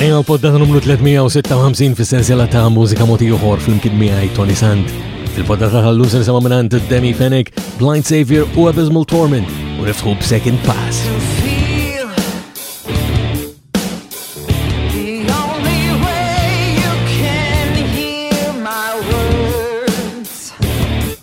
Ejja u poddata numru 356 fis-sensiela ta' mużika moti uħor fl-imkien miegħi Tony Sand. Il-poddata tal-lum se nisimgħu minn Danny Fennec, Blind Savior u Abysmal Torment u niftħu b'Second Pass.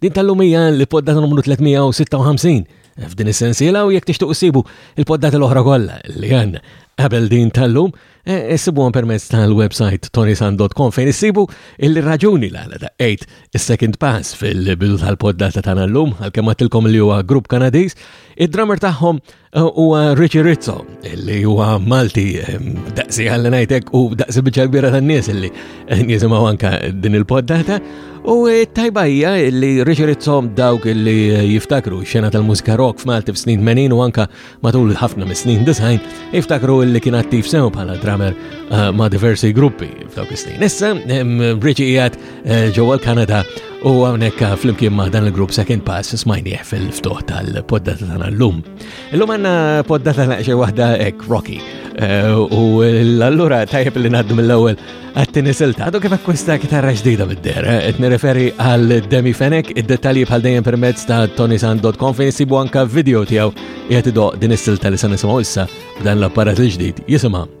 Din tal-lum hija l-poddata numru 356. F'din is-sensiela u jekk tixtuq issibu il-poddata l-oħra kollha li għandna qabel din tal-lum, eh, issibuhom permezz tal-website tonisan.com fejn issibu il-raġuni l għala daqqejt il-second pass fil-bidu tal-poddata ta' l-lum, għal-kem għatilkom li huwa grupp kanadiz, id-drummer tagħhom Huwa Richie Rizzo, li huwa Malti daqsi għalli ngħidlek u daqsi biċċa kbira tan-nies li jisimgħu anka din il-poddata. U tajba hija li Richie Rizzo dawk li jiftakru xena tal-mużika rock f'Malti f'snin menin u anka matul ħafna mis-snin design, jiftakru li kien attiv sew bħala drummer eh, ma' diversi gruppi f'dawk is-snin. Issa Richie qiegħed Eh, ġewwa l-Kanada u hawnhekk eh, flimkien ma' dan il-grupp Second Pass smajnieh fil-ftuħ tal-poddata tagħna llum. Illum għandna poddata naqxi waħda hekk Rocky. Eh, u allura tajjeb li ngħaddu mill-ewwel għat-tieni silta. Għadu kif akkwista kitarra ġdida mid-der, qed nirreferi għal Demi Fenek, id-dettalji bħal dejjem permezz ta' tonisan.com fejn isibu anka video tiegħu qiegħed idoq din is-silta li se nisimgħu issa b'dan l-apparat il-ġdid jisimha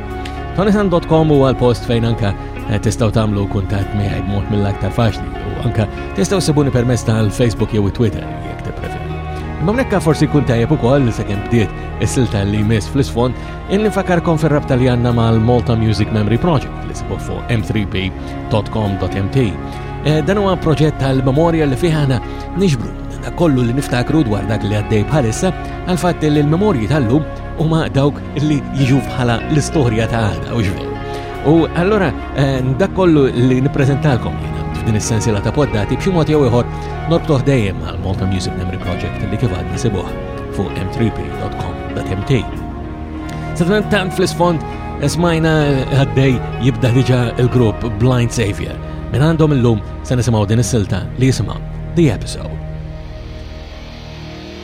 Tonyhan.com huwa l-post fejn anka eh, tistgħu tagħmlu kuntatt miegħi b'mod mill-aktar faċli u anka tistgħu sibuni permezz tal-Facebook jew Twitter jekk tippreferi. Imma mnekka forsi kun tajjeb ukoll li sakemm bdiet is-silta li jmiss fl-isfond in nfakarkom fir-rabta li għandna mal-Malta Music Memory Project li sibu fuq m3p.com.mt. Eh, dan huwa proġett tal-memorja li fih aħna nixbru kollu li niftakru dwar dak li għaddej bħalissa għal fatt li l-memorji tal-lum huma dawk li jiġu bħala l-istorja ta' għada u ġveri. U allora eh, dak kollu li nippreżentalkom jiena f'din is-sensiela ta' poddati b'xi mod jew ieħor norbtoh dejjem għal Malta Music Memory Project li kif għad nisibuh fuq m3p.com.mt. Sadman tant fl-isfond smajna għaddej jibda diġa il-grupp Blind Savior. Min għandhom illum se nisimgħu din is-silta li jisimha The Episode.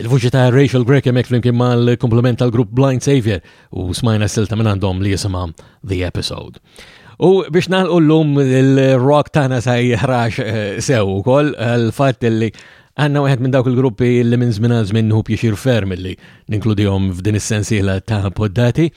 Il-vuċi ta' Rachel Grech hemmhekk flimkien mal-komplement tal-grupp Blind Savior u smajna silta minn għandhom li jisimha The Episode. U biex nagħlqu llum il-rock tagħna sa jħrax eh, sew ukoll l-fatt li għandna wieħed minn dawk il-gruppi li minn żmien għal żmien hu pjixir ferm li ninkludihom f'din is-sensiela ta' poddati.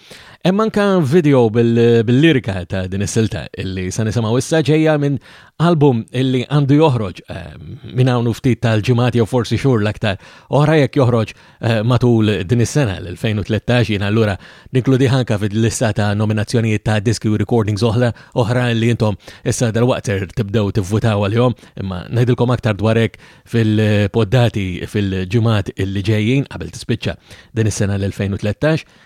Hemm anka video bil-lirika ta' din is-silta illi sa nisimgħu issa ġejja minn album li għandu joħroġ eh, minn hawn ftit tal-ġimgħat jew forsi xhur l-aktar oħra jekk joħroġ eh, matul din is-sena l-2013 jien allura ninkludi ħanka fil-lista ta' nominazzjonijiet ta' diski u recordings oħra oħra li intom issa dalwaqt ser tibdew tivvutaw għalihom imma ngħidilkom aktar dwar hekk fil-poddati fil-ġimgħat li ġejjin qabel tispiċċa din is-sena l-2013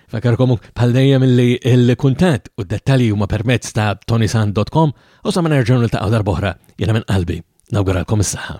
Fakarkom bħal dejjem li l-kuntat u d-dettalji huma permezz ta' tonisan.com u sa ma nerġgħu niltaqgħu darb'oħra jiena minn qalbi nawguralkom is-saħħa.